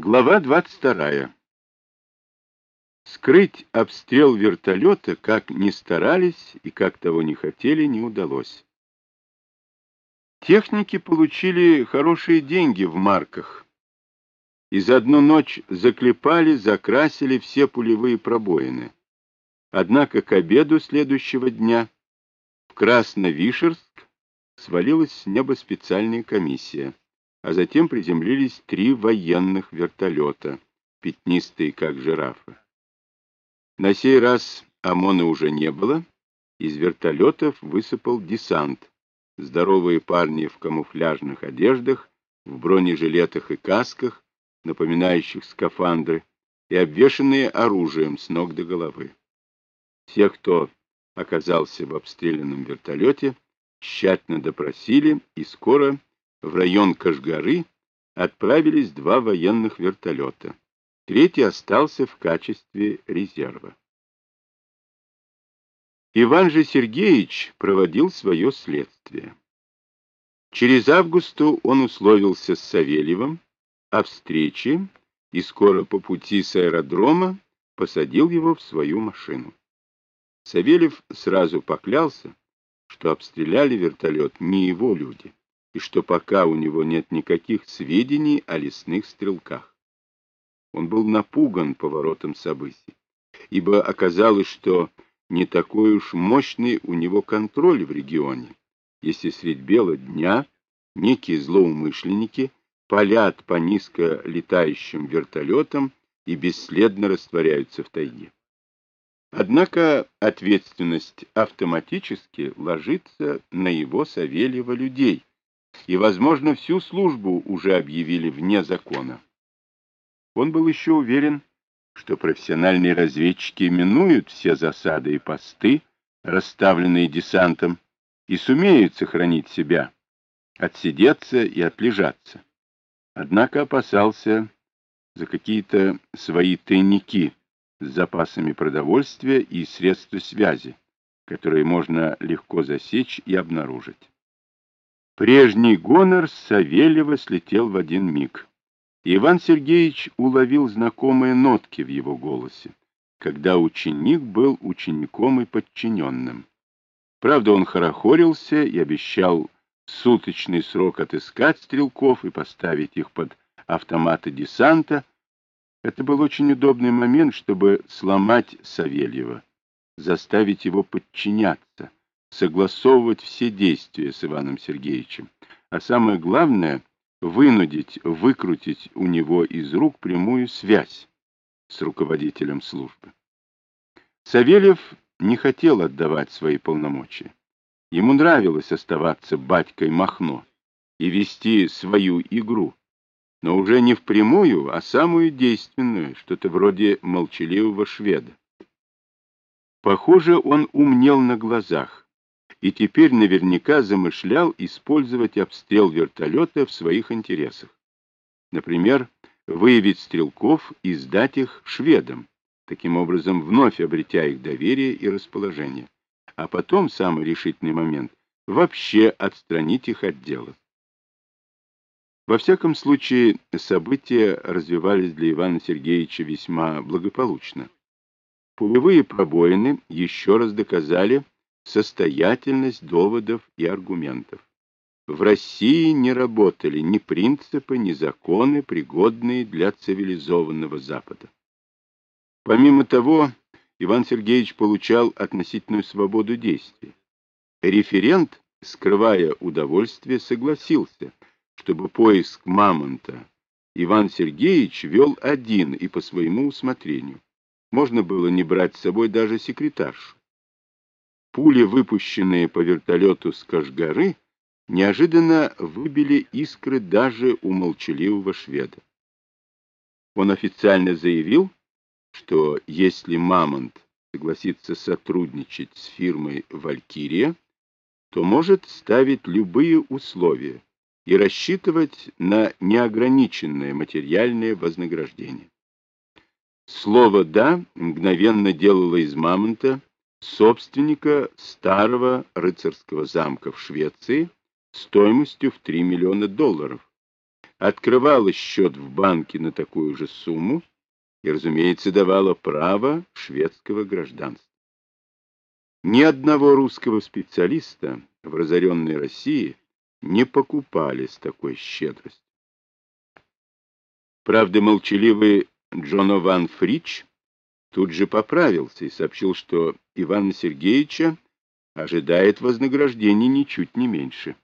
Глава 22. Скрыть обстрел вертолета, как ни старались и как того не хотели, не удалось. Техники получили хорошие деньги в марках. И за одну ночь заклепали, закрасили все пулевые пробоины. Однако к обеду следующего дня в Красновишерск свалилась с неба специальная комиссия а затем приземлились три военных вертолета, пятнистые, как жирафы. На сей раз ОМОНа уже не было, из вертолетов высыпал десант, здоровые парни в камуфляжных одеждах, в бронежилетах и касках, напоминающих скафандры, и обвешанные оружием с ног до головы. Всех, кто оказался в обстрелянном вертолете, тщательно допросили и скоро в район Кашгары отправились два военных вертолета. Третий остался в качестве резерва. Иван же Сергеевич проводил свое следствие. Через августу он условился с Савельевым о встрече и скоро по пути с аэродрома посадил его в свою машину. Савельев сразу поклялся, что обстреляли вертолет не его люди и что пока у него нет никаких сведений о лесных стрелках. Он был напуган поворотом событий, ибо оказалось, что не такой уж мощный у него контроль в регионе, если средь бела дня некие злоумышленники палят по низко летающим вертолетам и бесследно растворяются в тайге. Однако ответственность автоматически ложится на его Савельева людей, и, возможно, всю службу уже объявили вне закона. Он был еще уверен, что профессиональные разведчики минуют все засады и посты, расставленные десантом, и сумеют сохранить себя, отсидеться и отлежаться. Однако опасался за какие-то свои тайники с запасами продовольствия и средства связи, которые можно легко засечь и обнаружить. Прежний гонор Савельева слетел в один миг. Иван Сергеевич уловил знакомые нотки в его голосе, когда ученик был учеником и подчиненным. Правда, он хорохорился и обещал суточный срок отыскать стрелков и поставить их под автоматы десанта. Это был очень удобный момент, чтобы сломать Савельева, заставить его подчиняться согласовывать все действия с Иваном Сергеевичем, а самое главное — вынудить, выкрутить у него из рук прямую связь с руководителем службы. Савельев не хотел отдавать свои полномочия. Ему нравилось оставаться батькой Махно и вести свою игру, но уже не впрямую, а самую действенную, что-то вроде молчаливого шведа. Похоже, он умнел на глазах, и теперь наверняка замышлял использовать обстрел вертолета в своих интересах. Например, выявить стрелков и сдать их шведам, таким образом вновь обретя их доверие и расположение, а потом, самый решительный момент, вообще отстранить их от дела. Во всяком случае, события развивались для Ивана Сергеевича весьма благополучно. Пулевые пробоины еще раз доказали, состоятельность доводов и аргументов. В России не работали ни принципы, ни законы, пригодные для цивилизованного Запада. Помимо того, Иван Сергеевич получал относительную свободу действий. Референт, скрывая удовольствие, согласился, чтобы поиск мамонта Иван Сергеевич вел один и по своему усмотрению. Можно было не брать с собой даже секретаршу. Пули, выпущенные по вертолету с Кашгары, неожиданно выбили искры даже у молчаливого шведа. Он официально заявил, что если «Мамонт» согласится сотрудничать с фирмой «Валькирия», то может ставить любые условия и рассчитывать на неограниченное материальное вознаграждение. Слово «да» мгновенно делало из «Мамонта» собственника старого рыцарского замка в Швеции стоимостью в 3 миллиона долларов, открывала счет в банке на такую же сумму и, разумеется, давала право шведского гражданства. Ни одного русского специалиста в разоренной России не покупали с такой щедростью. Правда, молчаливый Джонован Фрич тут же поправился и сообщил, что Ивана Сергеевича ожидает вознаграждение ничуть не меньше.